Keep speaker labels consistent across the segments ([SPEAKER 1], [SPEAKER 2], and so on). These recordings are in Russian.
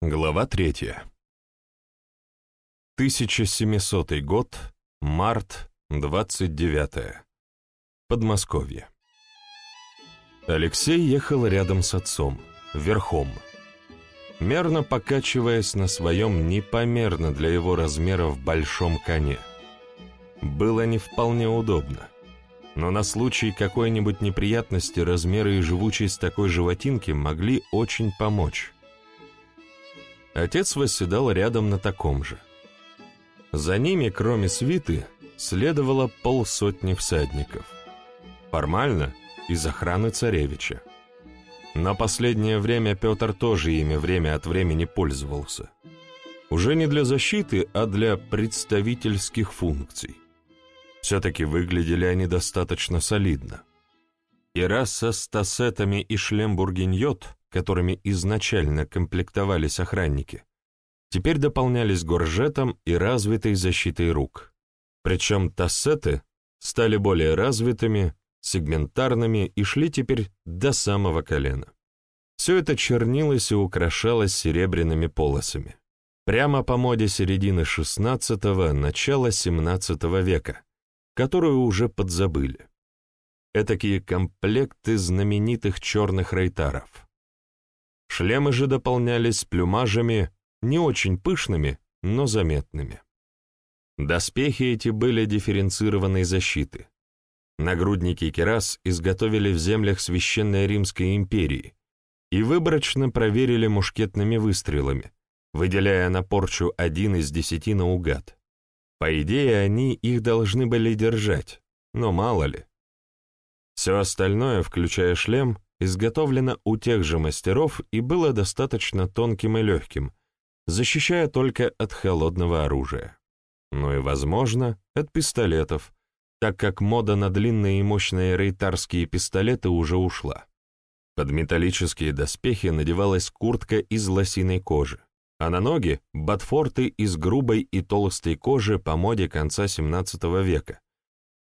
[SPEAKER 1] Глава третья. 1700 год, март, 29. Подмосковье. Алексей ехал рядом с отцом, верхом, мерно покачиваясь на своем непомерно для его размеров большом коне. Было не вполне удобно, но на случай какой-нибудь неприятности размеры и живучесть такой животинки могли очень помочь. Отец восседал рядом на таком же. За ними, кроме свиты, следовало полсотни всадников. Формально из охраны царевича. Но последнее время Петр тоже ими время от времени пользовался. Уже не для защиты, а для представительских функций. Все-таки выглядели они достаточно солидно. И раз со стасетами и шлем бургиньот, которыми изначально комплектовались охранники, теперь дополнялись горжетом и развитой защитой рук. Причем тассеты стали более развитыми, сегментарными и шли теперь до самого колена. Все это чернилось и украшалось серебряными полосами. Прямо по моде середины XVI – начала XVII века, которую уже подзабыли. Этакие комплекты знаменитых черных рейтаров. Шлемы же дополнялись плюмажами, не очень пышными, но заметными. Доспехи эти были дифференцированной защиты. Нагрудники керас изготовили в землях Священной Римской империи и выборочно проверили мушкетными выстрелами, выделяя на порчу один из десяти наугад. По идее, они их должны были держать, но мало ли. Все остальное, включая шлем, изготовлено у тех же мастеров и было достаточно тонким и легким, защищая только от холодного оружия. Ну и, возможно, от пистолетов, так как мода на длинные и мощные рейтарские пистолеты уже ушла. Под металлические доспехи надевалась куртка из лосиной кожи, а на ноги — ботфорты из грубой и толстой кожи по моде конца XVII века,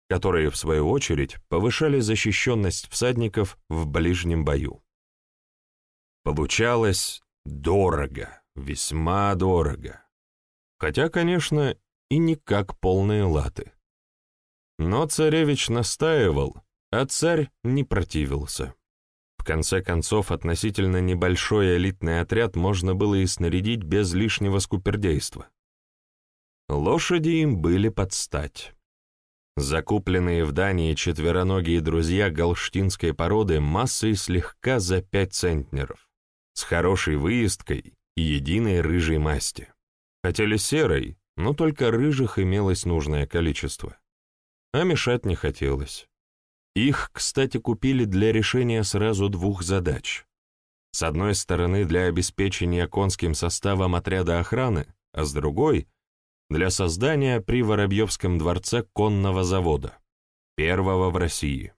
[SPEAKER 1] которые, в свою очередь, повышали защищенность всадников в ближнем бою. Получалось дорого, весьма дорого. Хотя, конечно, и не как полные латы. Но царевич настаивал, а царь не противился. В конце концов, относительно небольшой элитный отряд можно было и снарядить без лишнего скупердейства. Лошади им были под стать. Закупленные в Дании четвероногие друзья галштинской породы массой слегка за пять центнеров, с хорошей выездкой и единой рыжей масти. Хотели серой, но только рыжих имелось нужное количество. А мешать не хотелось. Их, кстати, купили для решения сразу двух задач. С одной стороны, для обеспечения конским составом отряда охраны, а с другой для создания при Воробьевском дворце конного завода, первого в России.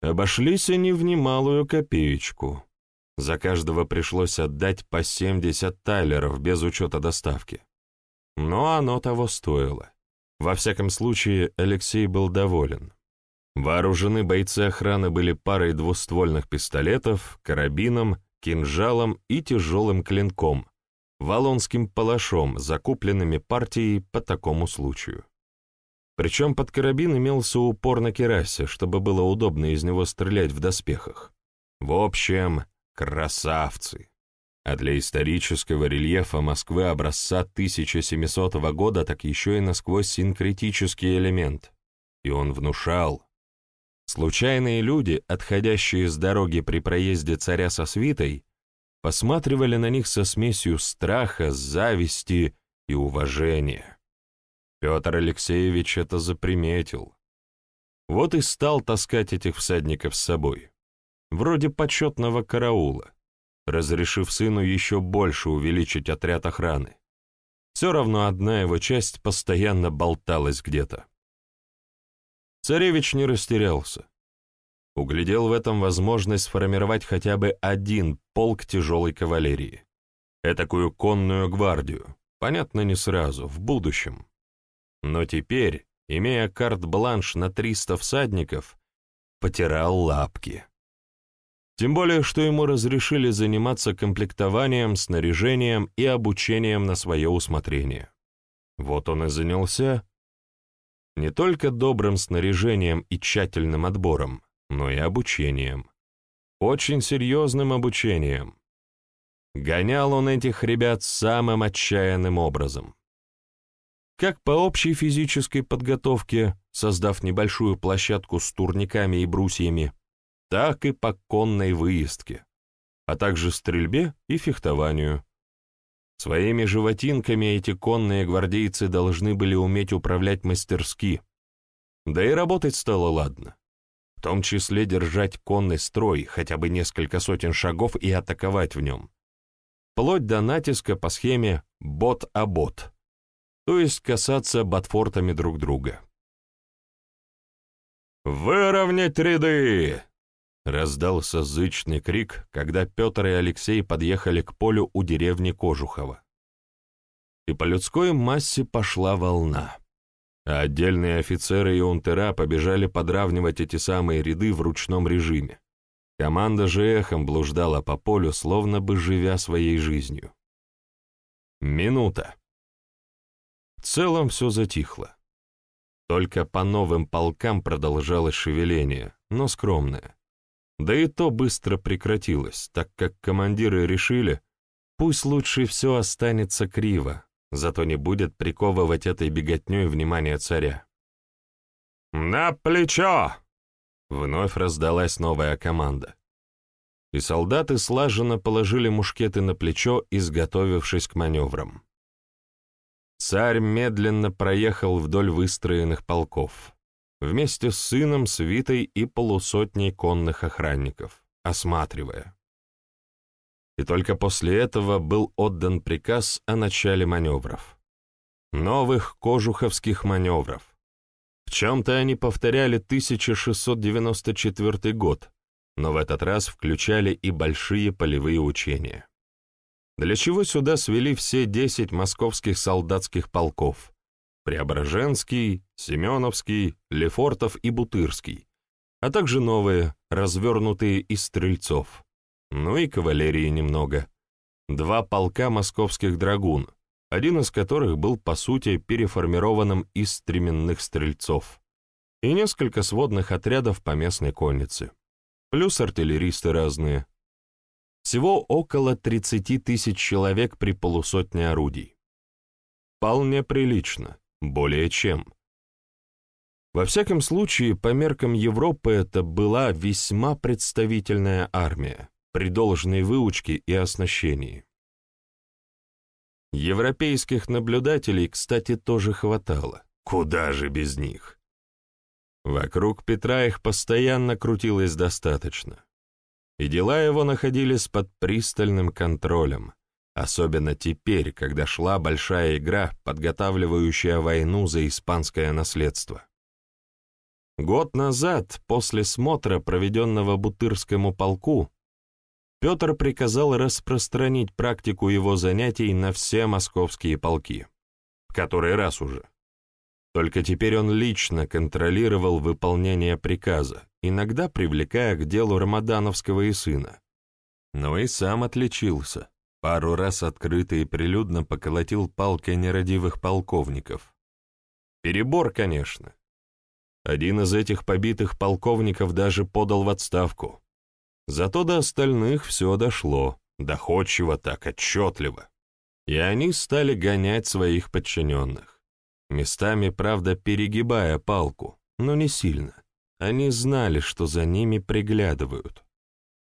[SPEAKER 1] Обошлись они в немалую копеечку. За каждого пришлось отдать по 70 тайлеров без учета доставки. Но оно того стоило. Во всяком случае, Алексей был доволен. Вооружены бойцы охраны были парой двуствольных пистолетов, карабином, кинжалом и тяжелым клинком, валонским палашом, закупленными партией по такому случаю. Причем под карабин имелся упор на керасе, чтобы было удобно из него стрелять в доспехах. В общем, красавцы. А для исторического рельефа Москвы образца 1700 года так еще и насквозь синкретический элемент. И он внушал. Случайные люди, отходящие с дороги при проезде царя со свитой, посматривали на них со смесью страха, зависти и уважения. Петр Алексеевич это заприметил. Вот и стал таскать этих всадников с собой, вроде почетного караула, разрешив сыну еще больше увеличить отряд охраны. Все равно одна его часть постоянно болталась где-то. Царевич не растерялся углядел в этом возможность сформировать хотя бы один полк тяжелой кавалерии. Этакую конную гвардию, понятно, не сразу, в будущем. Но теперь, имея карт-бланш на 300 всадников, потирал лапки. Тем более, что ему разрешили заниматься комплектованием, снаряжением и обучением на свое усмотрение. Вот он и занялся не только добрым снаряжением и тщательным отбором, но и обучением. Очень серьезным обучением. Гонял он этих ребят самым отчаянным образом. Как по общей физической подготовке, создав небольшую площадку с турниками и брусьями, так и по конной выездке, а также стрельбе и фехтованию. Своими животинками эти конные гвардейцы должны были уметь управлять мастерски. Да и работать стало ладно. В том числе держать конный строй, хотя бы несколько сотен шагов и атаковать в нем. Вплоть до натиска по схеме «бот-а-бот», то есть касаться ботфортами друг друга. «Выровнять ряды!» Раздался зычный крик, когда Петр и Алексей подъехали к полю у деревни Кожухова. И по людской массе пошла волна. А отдельные офицеры и унтера побежали подравнивать эти самые ряды в ручном режиме. Команда же эхом блуждала по полю, словно бы живя своей жизнью. Минута. В целом все затихло. Только по новым полкам продолжалось шевеление, но скромное. Да и то быстро прекратилось, так как командиры решили, пусть лучше все останется криво, зато не будет приковывать этой беготней внимание царя. «На плечо!» — вновь раздалась новая команда. И солдаты слаженно положили мушкеты на плечо, изготовившись к маневрам. Царь медленно проехал вдоль выстроенных полков вместе с сыном, свитой и полусотней конных охранников, осматривая. И только после этого был отдан приказ о начале маневров. Новых кожуховских маневров. В чем-то они повторяли 1694 год, но в этот раз включали и большие полевые учения. Для чего сюда свели все 10 московских солдатских полков, Преображенский, Семеновский, Лефортов и Бутырский, а также новые, развернутые из стрельцов. Ну и кавалерии немного. Два полка московских драгун, один из которых был, по сути, переформированным из стременных стрельцов, и несколько сводных отрядов по местной коннице, плюс артиллеристы разные. Всего около 30 тысяч человек при полусотне орудий. Вполне прилично. Более чем. Во всяком случае, по меркам Европы это была весьма представительная армия, при должной выучке и оснащении. Европейских наблюдателей, кстати, тоже хватало. Куда же без них? Вокруг Петра их постоянно крутилось достаточно. И дела его находились под пристальным контролем, Особенно теперь, когда шла большая игра, подготавливающая войну за испанское наследство. Год назад, после смотра, проведенного Бутырскому полку, Петр приказал распространить практику его занятий на все московские полки. В который раз уже. Только теперь он лично контролировал выполнение приказа, иногда привлекая к делу Рамадановского и сына. Но и сам отличился Пару раз открыто и прилюдно поколотил палкой нерадивых полковников. Перебор, конечно. Один из этих побитых полковников даже подал в отставку. Зато до остальных все дошло, доходчиво так, отчетливо. И они стали гонять своих подчиненных. Местами, правда, перегибая палку, но не сильно. Они знали, что за ними приглядывают.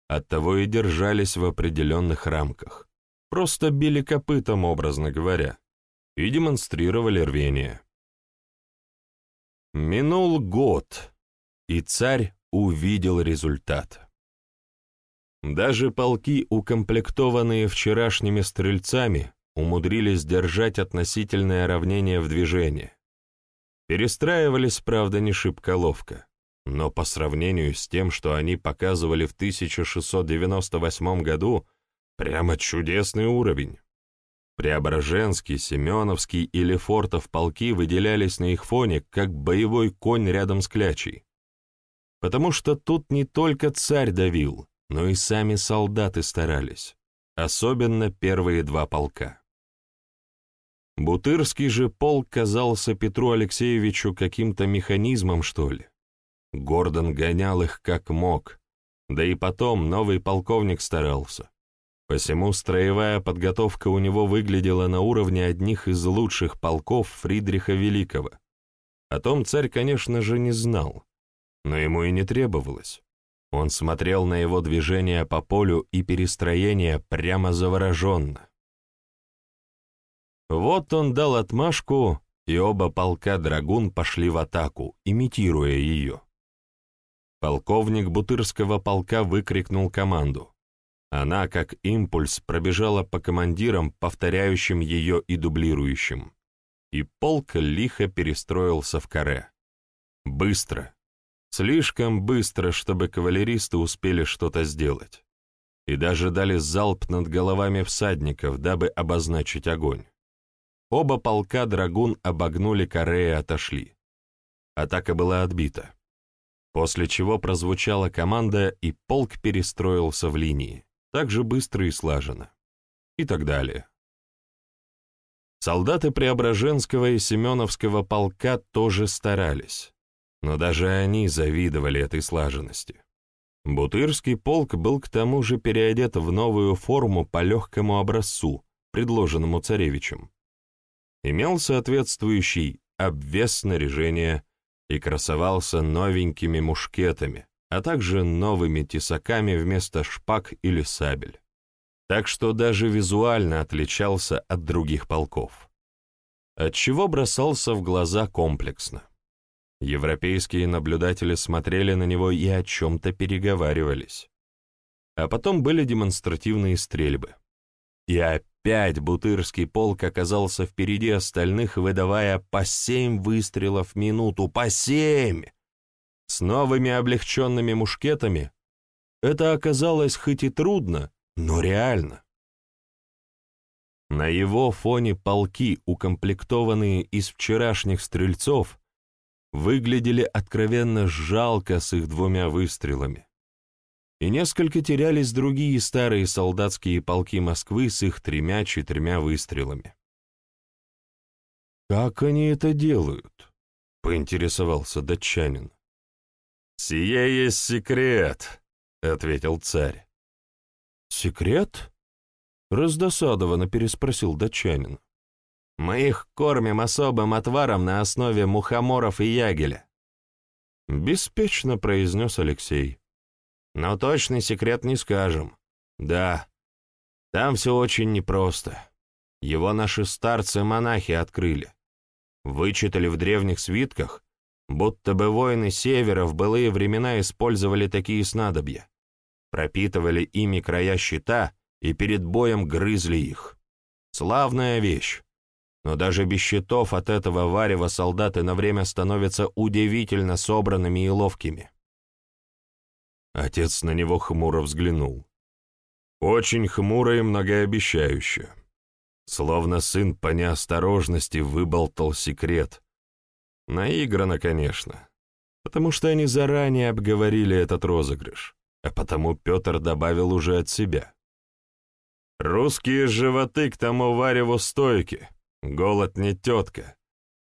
[SPEAKER 1] Оттого и держались в определенных рамках. Просто били копытом, образно говоря, и демонстрировали рвение. Минул год, и царь увидел результат. Даже полки, укомплектованные вчерашними стрельцами, умудрились держать относительное равнение в движении. Перестраивались, правда, не шибко ловко, но по сравнению с тем, что они показывали в 1698 году, Прямо чудесный уровень. Преображенский, Семеновский и Лефортов полки выделялись на их фоне, как боевой конь рядом с клячей. Потому что тут не только царь давил, но и сами солдаты старались, особенно первые два полка. Бутырский же полк казался Петру Алексеевичу каким-то механизмом, что ли. Гордон гонял их как мог, да и потом новый полковник старался. Посему строевая подготовка у него выглядела на уровне одних из лучших полков Фридриха Великого. О том царь, конечно же, не знал, но ему и не требовалось. Он смотрел на его движения по полю и перестроение прямо завороженно. Вот он дал отмашку, и оба полка «Драгун» пошли в атаку, имитируя ее. Полковник Бутырского полка выкрикнул команду. Она, как импульс, пробежала по командирам, повторяющим ее и дублирующим. И полк лихо перестроился в каре. Быстро. Слишком быстро, чтобы кавалеристы успели что-то сделать. И даже дали залп над головами всадников, дабы обозначить огонь. Оба полка драгун обогнули каре и отошли. Атака была отбита. После чего прозвучала команда, и полк перестроился в линии так же быстро и слаженно. И так далее. Солдаты Преображенского и Семеновского полка тоже старались, но даже они завидовали этой слаженности. Бутырский полк был к тому же переодет в новую форму по легкому образцу, предложенному царевичем. Имел соответствующий обвес снаряжения и красовался новенькими мушкетами, а также новыми тесаками вместо шпаг или сабель. Так что даже визуально отличался от других полков. Отчего бросался в глаза комплексно. Европейские наблюдатели смотрели на него и о чем-то переговаривались. А потом были демонстративные стрельбы. И опять Бутырский полк оказался впереди остальных, выдавая по семь выстрелов в минуту. По семь! С новыми облегченными мушкетами это оказалось хоть и трудно, но реально. На его фоне полки, укомплектованные из вчерашних стрельцов, выглядели откровенно жалко с их двумя выстрелами. И несколько терялись другие старые солдатские полки Москвы с их тремя-четырьмя выстрелами. «Как они это делают?» — поинтересовался датчанин. «Сие есть секрет», — ответил царь. «Секрет?» — раздосадованно переспросил датчанин. «Мы их кормим особым отваром на основе мухоморов и ягеля», — беспечно произнес Алексей. «Но точный секрет не скажем. Да, там все очень непросто. Его наши старцы-монахи открыли. Вычитали в древних свитках, будто бы воины Севера в былые времена использовали такие снадобья, пропитывали ими края щита и перед боем грызли их. Славная вещь. Но даже без щитов от этого варева солдаты на время становятся удивительно собранными и ловкими. Отец на него хмуро взглянул. Очень хмуро и многообещающе. Словно сын по неосторожности выболтал секрет, Наиграно, конечно, потому что они заранее обговорили этот розыгрыш, а потому Петр добавил уже от себя. «Русские животы к тому вареву стойки, голод не тетка.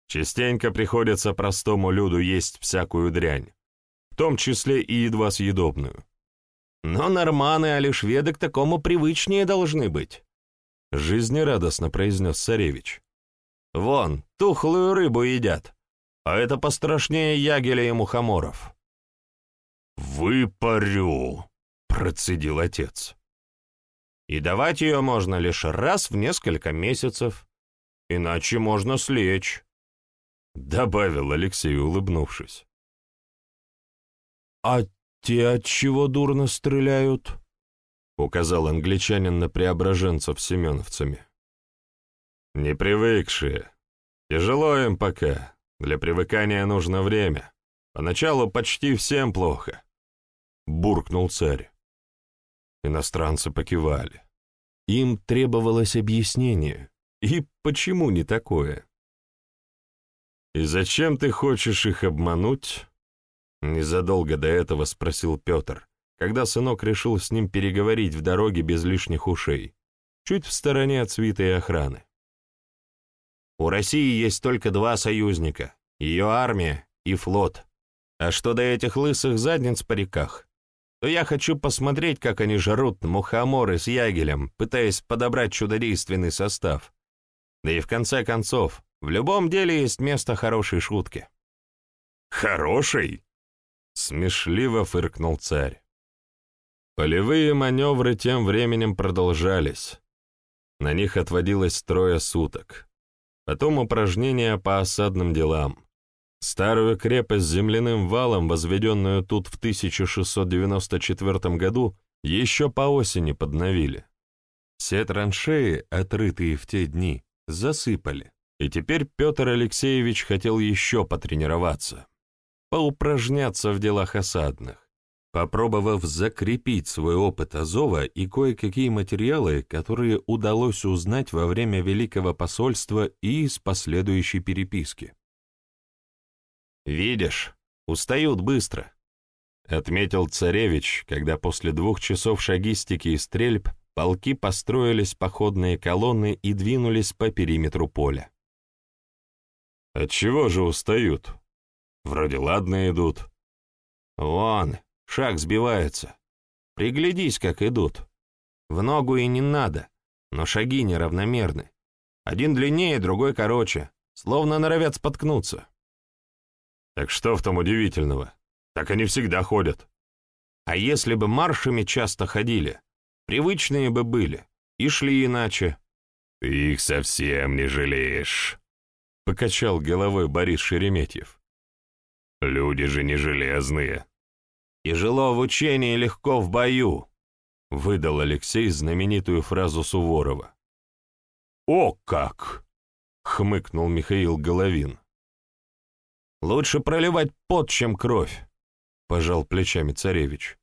[SPEAKER 1] Частенько приходится простому люду есть всякую дрянь, в том числе и едва съедобную. Но норманы, а лишь веды к такому привычнее должны быть», — жизнерадостно произнес царевич. «Вон, тухлую рыбу едят, а это пострашнее ягеля и мухоморов». «Выпарю», — процедил отец. «И давать ее можно лишь раз в несколько месяцев, иначе можно слечь», — добавил Алексей, улыбнувшись. «А те от чего дурно стреляют?» — указал англичанин на преображенцев семеновцами. «Не привыкшие. Тяжело им пока, для привыкания нужно время. Поначалу почти всем плохо. Буркнул царь. Иностранцы покивали. Им требовалось объяснение. И почему не такое? «И зачем ты хочешь их обмануть?» Незадолго до этого спросил Петр, когда сынок решил с ним переговорить в дороге без лишних ушей, чуть в стороне от свиты и охраны. «У России есть только два союзника — ее армия и флот. А что до этих лысых задниц в париках, то я хочу посмотреть, как они жрут мухоморы с ягелем, пытаясь подобрать чудодейственный состав. Да и в конце концов, в любом деле есть место хорошей шутки».
[SPEAKER 2] «Хороший?» — смешливо фыркнул царь.
[SPEAKER 1] Полевые маневры тем временем продолжались. На них отводилось трое суток. Потом упражнения по осадным делам. Старую крепость с земляным валом, возведенную тут в 1694 году, еще по осени подновили. Все траншеи, отрытые в те дни, засыпали, и теперь Петр Алексеевич хотел еще потренироваться, поупражняться в делах осадных. Попробовав закрепить свой опыт Азова и кое-какие материалы, которые удалось узнать во время Великого посольства и из последующей переписки.
[SPEAKER 2] «Видишь, устают быстро», — отметил царевич, когда после двух часов шагистики и стрельб полки построились походные колонны и двинулись по периметру поля.
[SPEAKER 1] «Отчего же устают? Вроде ладно идут».
[SPEAKER 2] «Вон, Шаг сбивается. Приглядись, как идут. В ногу и не надо, но шаги неравномерны. Один длиннее, другой короче, словно норовят споткнуться.
[SPEAKER 1] Так что в том удивительного? Так они всегда ходят.
[SPEAKER 2] А если бы маршами часто ходили, привычные бы были, и шли иначе.
[SPEAKER 1] Ты их совсем не жалеешь, — покачал головой Борис Шереметьев. Люди же не железные.
[SPEAKER 2] «Тяжело в учении, легко в бою», — выдал Алексей знаменитую фразу Суворова.
[SPEAKER 1] «О как!» — хмыкнул Михаил Головин.
[SPEAKER 2] «Лучше проливать пот, чем кровь», — пожал плечами царевич.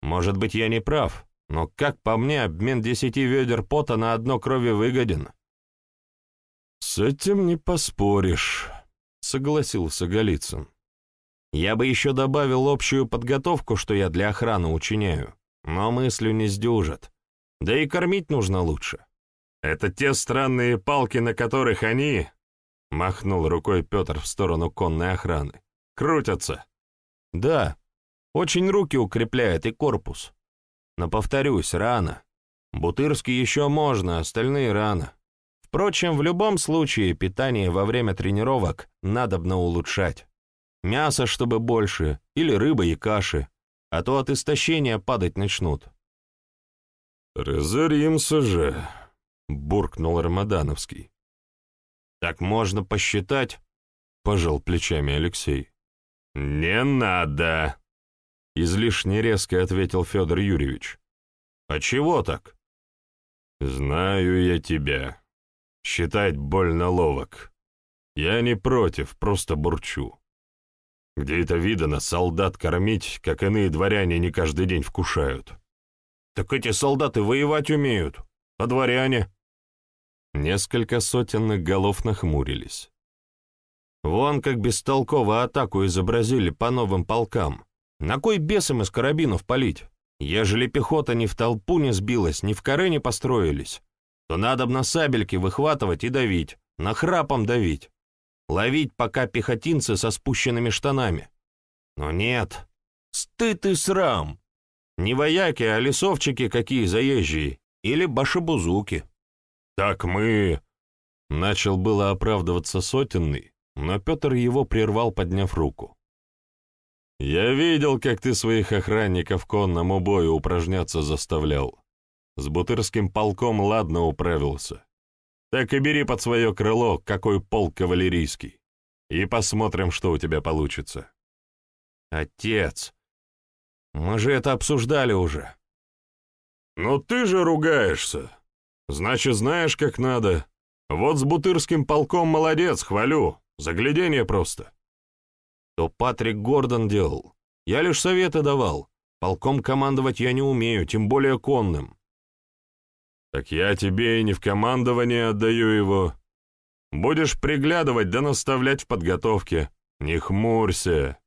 [SPEAKER 2] «Может быть, я не прав, но, как по мне, обмен десяти ведер пота на одно крови выгоден».
[SPEAKER 1] «С этим не поспоришь», — согласился Голицын.
[SPEAKER 2] Я бы еще добавил общую подготовку, что я для охраны учиняю, но мыслью не сдюжат. Да и кормить нужно лучше.
[SPEAKER 1] Это те странные палки, на которых они, — махнул рукой Петр в сторону конной охраны, — крутятся.
[SPEAKER 2] Да, очень руки укрепляет и корпус. Но, повторюсь, рано. Бутырский еще можно, остальные рано. Впрочем, в любом случае питание во время тренировок надобно улучшать. Мясо, чтобы больше, или рыба и каши, а то от истощения падать начнут.
[SPEAKER 1] «Разоримся же», — буркнул Рамадановский.
[SPEAKER 2] «Так можно посчитать?» — пожал плечами Алексей.
[SPEAKER 1] «Не надо», — излишне резко ответил Федор Юрьевич.
[SPEAKER 2] «А чего так?»
[SPEAKER 1] «Знаю я тебя. Считать больно ловок. Я не против, просто бурчу. Где это видано солдат кормить, как иные дворяне не каждый день вкушают?
[SPEAKER 2] Так эти солдаты воевать умеют, а дворяне?
[SPEAKER 1] Несколько сотенных голов нахмурились.
[SPEAKER 2] Вон как бестолково атаку изобразили по новым полкам. На кой бесом из карабинов палить? Ежели пехота ни в толпу не сбилась, ни в коры не построились, то надо б на сабельки выхватывать и давить, на храпом давить. Ловить пока пехотинцы со спущенными штанами. Но нет, стыд и срам. Не вояки, а лесовчики какие заезжие, или башебузуки.
[SPEAKER 1] Так мы... Начал было оправдываться сотенный, но Петр его прервал, подняв руку. «Я видел, как ты своих охранников конному бою упражняться заставлял. С бутырским полком ладно управился. Так и бери под свое крыло, какой полк кавалерийский, и посмотрим, что у тебя получится.
[SPEAKER 2] Отец, мы же это обсуждали уже.
[SPEAKER 1] Ну ты же ругаешься. Значит, знаешь, как надо. Вот с бутырским полком молодец, хвалю. Заглядение просто.
[SPEAKER 2] То Патрик Гордон делал. Я лишь советы давал. Полком командовать я не умею, тем более конным.
[SPEAKER 1] Так я тебе и не в командование отдаю его. Будешь приглядывать да наставлять в подготовке. Не хмурься.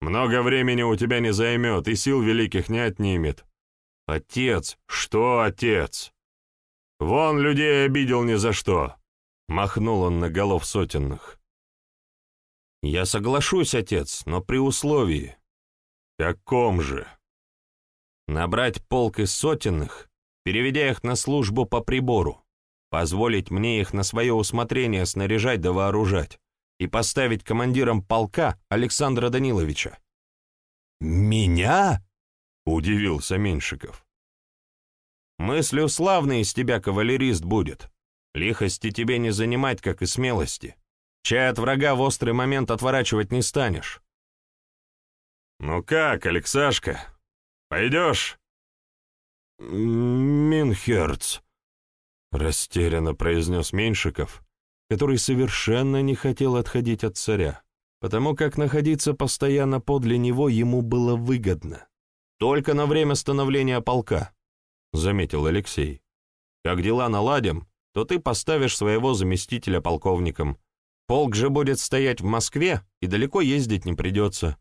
[SPEAKER 1] Много времени у тебя не займет и сил великих не отнимет. Отец, что отец? Вон людей обидел ни за что. Махнул он на голов сотенных.
[SPEAKER 2] Я соглашусь, отец, но при условии.
[SPEAKER 1] Каком же?
[SPEAKER 2] Набрать полк из сотенных, переведя их на службу по прибору, позволить мне их на свое усмотрение снаряжать да вооружать и поставить командиром полка Александра Даниловича.
[SPEAKER 1] «Меня?» — удивился Меньшиков.
[SPEAKER 2] «Мыслью славный из тебя кавалерист будет. Лихости тебе не занимать, как и смелости. Чай от врага в острый момент отворачивать не станешь».
[SPEAKER 1] «Ну как, Алексашка, пойдешь?»
[SPEAKER 2] «Минхерц», — растерянно произнес Меньшиков, который совершенно не хотел отходить от царя, потому как находиться постоянно подле него ему было выгодно. «Только на время становления полка», — заметил Алексей. «Как дела наладим, то ты поставишь своего заместителя полковником. Полк же будет стоять в Москве, и далеко ездить не придется».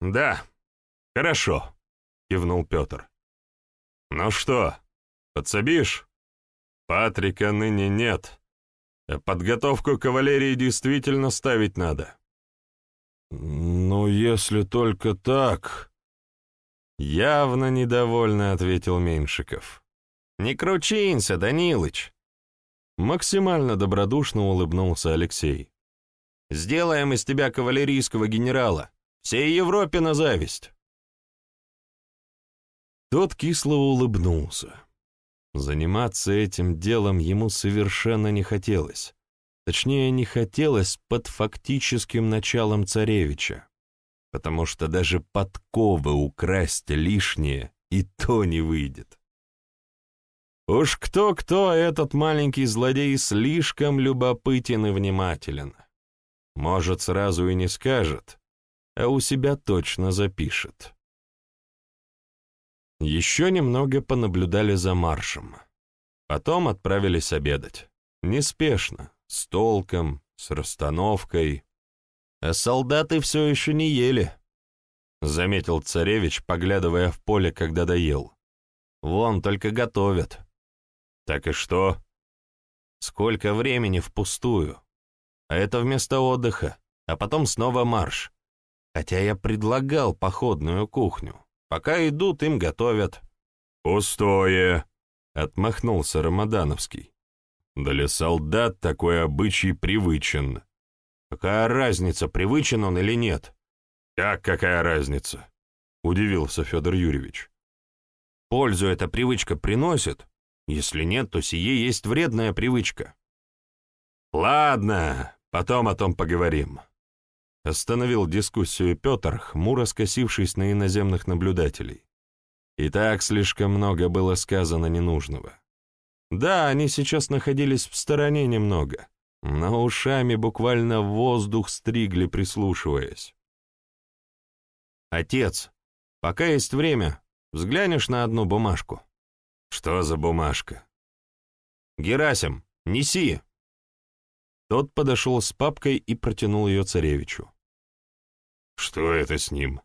[SPEAKER 1] «Да, хорошо», — кивнул Петр. «Ну что, подсобишь? Патрика ныне нет. А подготовку кавалерии действительно ставить надо».
[SPEAKER 2] «Ну, если только так...»
[SPEAKER 1] Явно недовольно ответил Меньшиков.
[SPEAKER 2] «Не кручинься, Данилыч!»
[SPEAKER 1] Максимально добродушно улыбнулся Алексей.
[SPEAKER 2] «Сделаем из тебя кавалерийского генерала. Всей Европе на зависть!»
[SPEAKER 1] Тот кисло улыбнулся. Заниматься этим делом ему совершенно не хотелось. Точнее, не хотелось под фактическим началом царевича, потому что даже подковы украсть лишнее и то не выйдет. Уж кто-кто, этот маленький злодей слишком любопытен и внимателен. Может, сразу и не скажет, а у себя точно запишет. Еще немного понаблюдали за маршем. Потом отправились обедать. Неспешно, с толком, с расстановкой. А солдаты все еще не ели, — заметил царевич, поглядывая в поле, когда доел. Вон только готовят. Так и что? Сколько времени впустую? А это вместо отдыха, а потом снова марш. Хотя я предлагал походную кухню. Пока идут, им готовят». «Пустое», — отмахнулся Рамадановский. «Для солдат такой обычай привычен».
[SPEAKER 2] «Какая разница, привычен он или нет?»
[SPEAKER 1] «Как какая разница?» — удивился Федор Юрьевич.
[SPEAKER 2] «Пользу эта привычка приносит? Если нет, то сие есть вредная привычка».
[SPEAKER 1] «Ладно, потом о том поговорим», Остановил дискуссию Петр, хмуро скосившись на иноземных наблюдателей. И так слишком много было сказано ненужного. Да, они сейчас находились в стороне немного, но ушами буквально воздух стригли, прислушиваясь.
[SPEAKER 2] «Отец, пока есть время, взглянешь на одну бумажку».
[SPEAKER 1] «Что за бумажка?»
[SPEAKER 2] «Герасим, неси!»
[SPEAKER 1] Тот подошел с папкой и протянул ее царевичу. «Что это с ним?»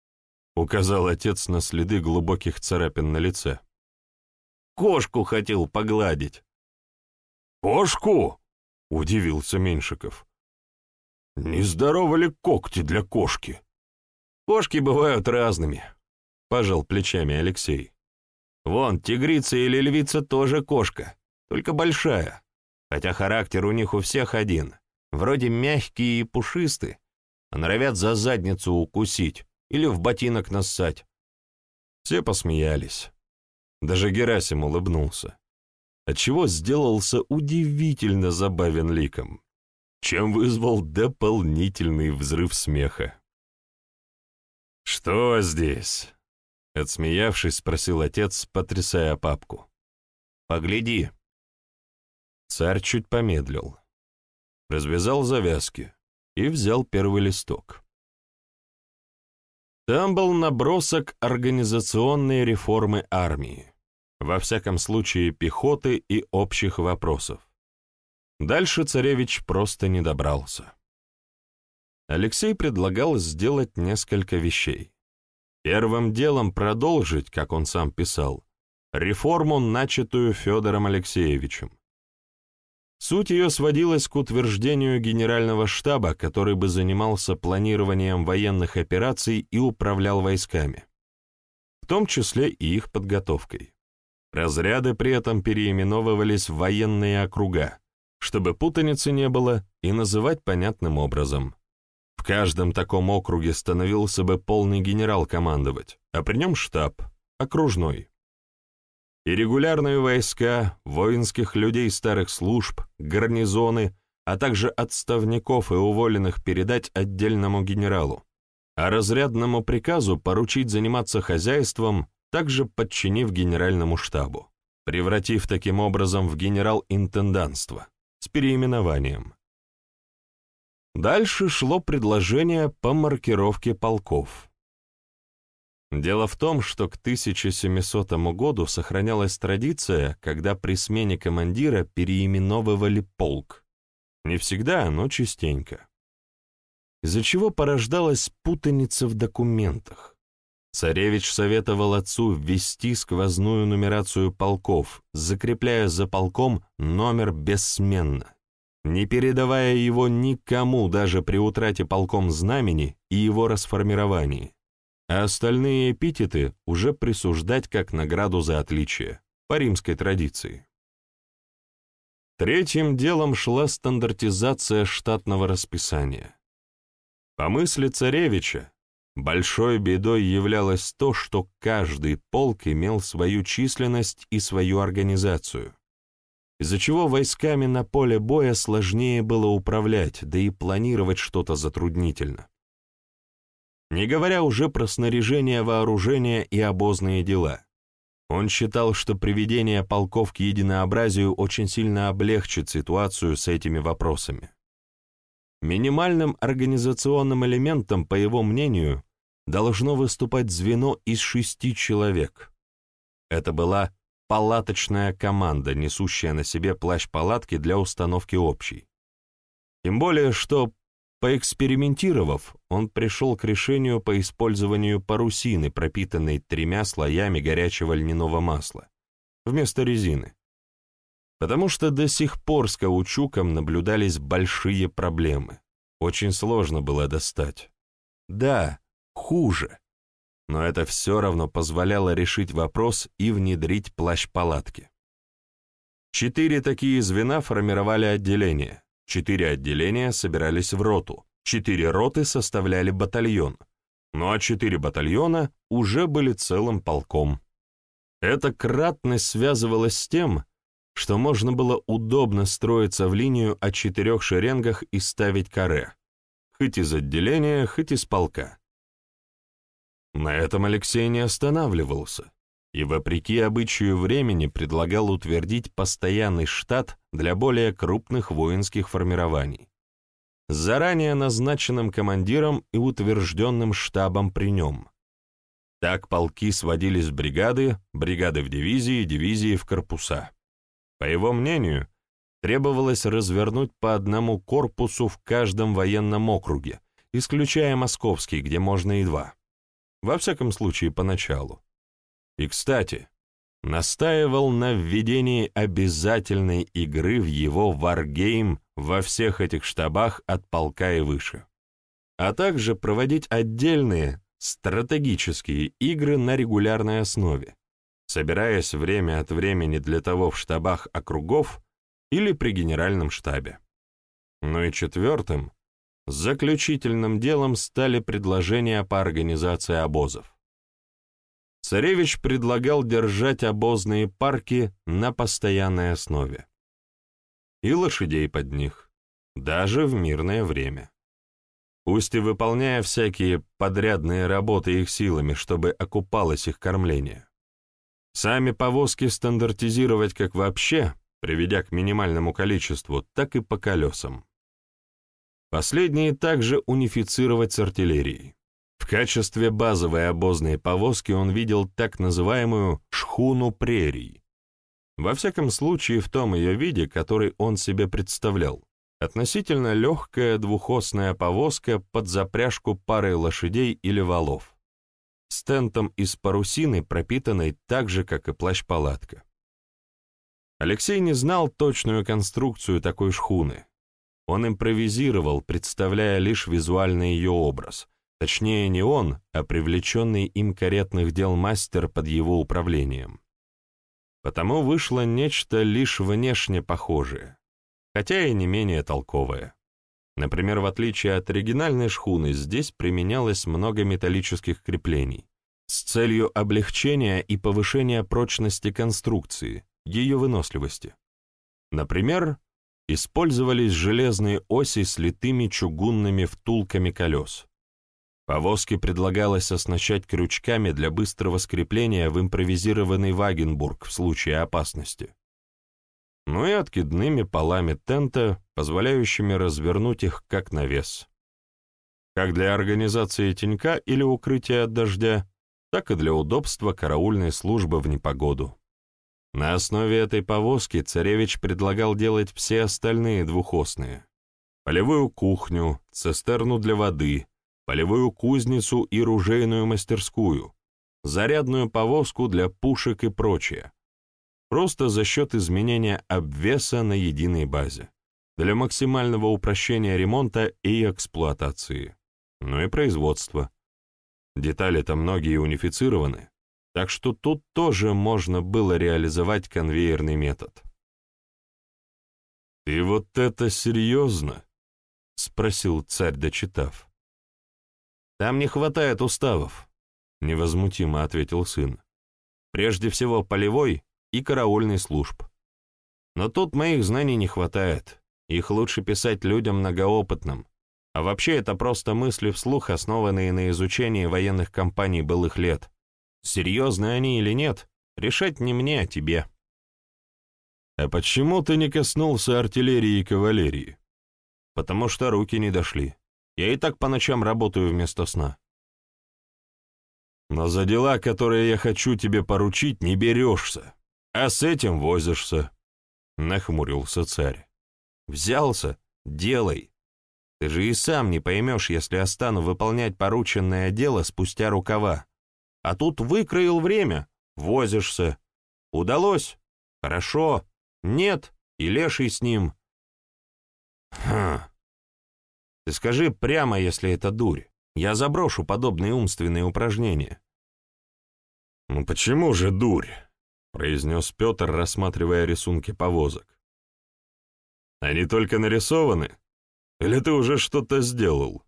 [SPEAKER 1] — указал отец на следы глубоких царапин на лице.
[SPEAKER 2] «Кошку хотел погладить».
[SPEAKER 1] «Кошку?» — удивился Меньшиков. «Нездоровы ли когти для кошки?»
[SPEAKER 2] «Кошки бывают разными», — пожал плечами Алексей. «Вон, тигрица или львица тоже кошка, только большая, хотя характер у них у всех один, вроде мягкие и пушистые, а норовят за задницу укусить или в ботинок нассать.
[SPEAKER 1] Все посмеялись. Даже Герасим улыбнулся, отчего сделался удивительно забавен ликом, чем вызвал дополнительный взрыв смеха. «Что здесь?» — отсмеявшись, спросил отец, потрясая папку.
[SPEAKER 2] «Погляди».
[SPEAKER 1] Царь чуть помедлил. Развязал завязки и взял первый листок. Там был набросок организационной реформы армии, во всяком случае пехоты и общих вопросов. Дальше царевич просто не добрался. Алексей предлагал сделать несколько вещей. Первым делом продолжить, как он сам писал, реформу, начатую Федором Алексеевичем. Суть ее сводилась к утверждению Генерального штаба, который бы занимался планированием военных операций и управлял войсками, в том числе и их подготовкой. Разряды при этом переименовывались в военные округа, чтобы путаницы не было и называть понятным образом. В каждом таком округе становился бы полный генерал командовать, а при нем штаб, окружной и регулярные войска, воинских людей старых служб, гарнизоны, а также отставников и уволенных передать отдельному генералу, а разрядному приказу поручить заниматься хозяйством, также подчинив генеральному штабу, превратив таким образом в генерал-интендантство с переименованием. Дальше шло предложение по маркировке полков. Дело в том, что к 1700 году сохранялась традиция, когда при смене командира переименовывали полк. Не всегда, но частенько. Из-за чего порождалась путаница в документах. Царевич советовал отцу ввести сквозную нумерацию полков, закрепляя за полком номер бессменно, не передавая его никому даже при утрате полком знамени и его расформировании а остальные эпитеты уже присуждать как награду за отличие, по римской традиции. Третьим делом шла стандартизация штатного расписания. По мысли царевича, большой бедой являлось то, что каждый полк имел свою численность и свою организацию, из-за чего войсками на поле боя сложнее было управлять, да и планировать что-то затруднительно не говоря уже про снаряжение, вооружение и обозные дела. Он считал, что приведение полков к единообразию очень сильно облегчит ситуацию с этими вопросами. Минимальным организационным элементом, по его мнению, должно выступать звено из шести человек. Это была палаточная команда, несущая на себе плащ-палатки для установки общей. Тем более, что Поэкспериментировав, он пришел к решению по использованию парусины, пропитанной тремя слоями горячего льняного масла, вместо резины. Потому что до сих пор с каучуком наблюдались большие проблемы. Очень сложно было достать. Да, хуже. Но это все равно позволяло решить вопрос и внедрить плащ-палатки. Четыре такие звена формировали отделение. Четыре отделения собирались в роту, четыре роты составляли батальон, ну а четыре батальона уже были целым полком. Эта кратность связывалась с тем, что можно было удобно строиться в линию о четырех шеренгах и ставить каре, хоть из отделения, хоть из полка. На этом Алексей не останавливался и, вопреки обычаю времени, предлагал утвердить постоянный штат для более крупных воинских формирований, с заранее назначенным командиром и утвержденным штабом при нем. Так полки сводились в бригады, бригады в дивизии, дивизии в корпуса. По его мнению, требовалось развернуть по одному корпусу в каждом военном округе, исключая московский, где можно и два. Во всяком случае, поначалу. И, кстати, настаивал на введении обязательной игры в его варгейм во всех этих штабах от полка и выше, а также проводить отдельные стратегические игры на регулярной основе, собираясь время от времени для того в штабах округов или при генеральном штабе. Ну и четвертым, заключительным делом стали предложения по организации обозов. Царевич предлагал держать обозные парки на постоянной основе. И лошадей под них, даже в мирное время. Пусть и выполняя всякие подрядные работы их силами, чтобы окупалось их кормление. Сами повозки стандартизировать как вообще, приведя к минимальному количеству, так и по колесам. Последние также унифицировать с артиллерией. В качестве базовой обозной повозки он видел так называемую «шхуну прерий». Во всяком случае, в том ее виде, который он себе представлял, относительно легкая двухосная повозка под запряжку парой лошадей или валов, с тентом из парусины, пропитанной так же, как и плащ-палатка. Алексей не знал точную конструкцию такой шхуны. Он импровизировал, представляя лишь визуальный ее образ. Точнее, не он, а привлеченный им каретных дел мастер под его управлением. Потому вышло нечто лишь внешне похожее, хотя и не менее толковое. Например, в отличие от оригинальной шхуны, здесь применялось много металлических креплений с целью облегчения и повышения прочности конструкции, ее выносливости. Например, использовались железные оси с литыми чугунными втулками колес. Повозки предлагалось оснащать крючками для быстрого скрепления в импровизированный Вагенбург в случае опасности. Ну и откидными полами тента, позволяющими развернуть их как навес. Как для организации тенька или укрытия от дождя, так и для удобства караульной службы в непогоду. На основе этой повозки царевич предлагал делать все остальные двухосные. Полевую кухню, цистерну для воды, полевую кузницу и ружейную мастерскую, зарядную повозку для пушек и прочее. Просто за счет изменения обвеса на единой базе, для максимального упрощения ремонта и эксплуатации, ну и производства. Детали-то многие унифицированы, так что тут тоже можно было реализовать конвейерный метод.
[SPEAKER 2] «Ты вот это серьезно?» — спросил царь, дочитав.
[SPEAKER 1] «Там не хватает уставов», — невозмутимо ответил сын. «Прежде всего полевой и караульный служб. Но тут моих знаний не хватает. Их лучше писать людям многоопытным. А вообще это просто мысли вслух, основанные на изучении военных кампаний былых лет. Серьезны они или нет, решать не мне, а тебе.
[SPEAKER 2] А почему ты не коснулся артиллерии и кавалерии?
[SPEAKER 1] Потому что руки не дошли. Я и так по ночам работаю вместо сна.
[SPEAKER 2] Но за дела, которые я хочу тебе поручить, не берешься, а с этим возишься, — нахмурился царь.
[SPEAKER 1] Взялся? Делай. Ты же и сам не поймешь, если я стану выполнять порученное дело спустя рукава. А тут выкроил время, возишься. Удалось? Хорошо. Нет, и леший с ним. Хм. Ты скажи прямо, если это дурь. Я заброшу подобные умственные упражнения.
[SPEAKER 2] «Ну почему же дурь?» — произнес Петр, рассматривая рисунки повозок. «Они только нарисованы? Или ты уже что-то сделал?»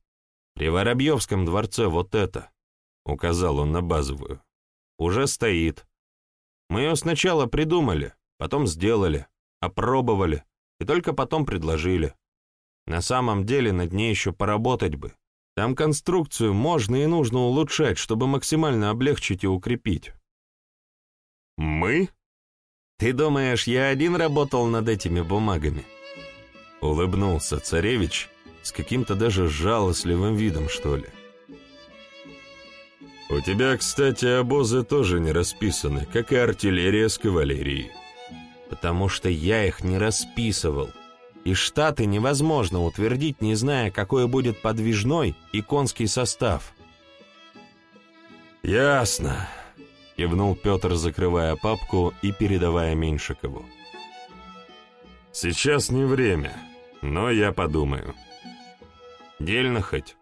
[SPEAKER 1] «При Воробьевском дворце вот это. — указал он на базовую. «Уже стоит. Мы ее сначала придумали, потом сделали, опробовали и только потом предложили. На самом деле над ней еще поработать бы. Там конструкцию можно и нужно улучшать, чтобы максимально облегчить и укрепить».
[SPEAKER 2] «Мы?»
[SPEAKER 1] «Ты думаешь, я один работал над этими бумагами?»
[SPEAKER 2] Улыбнулся царевич с каким-то даже жалостливым видом, что ли. У тебя, кстати, обозы тоже не расписаны, как и артиллерия с кавалерией.
[SPEAKER 1] Потому что я их не расписывал. И штаты невозможно утвердить, не зная, какой будет подвижной и конский состав.
[SPEAKER 2] «Ясно», — кивнул Петр, закрывая папку и передавая Меньшикову. «Сейчас не время, но я подумаю».
[SPEAKER 1] «Дельно хоть?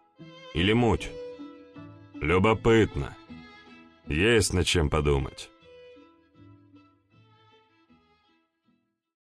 [SPEAKER 1] Или муть?»
[SPEAKER 2] Любопытно. Есть над чем подумать.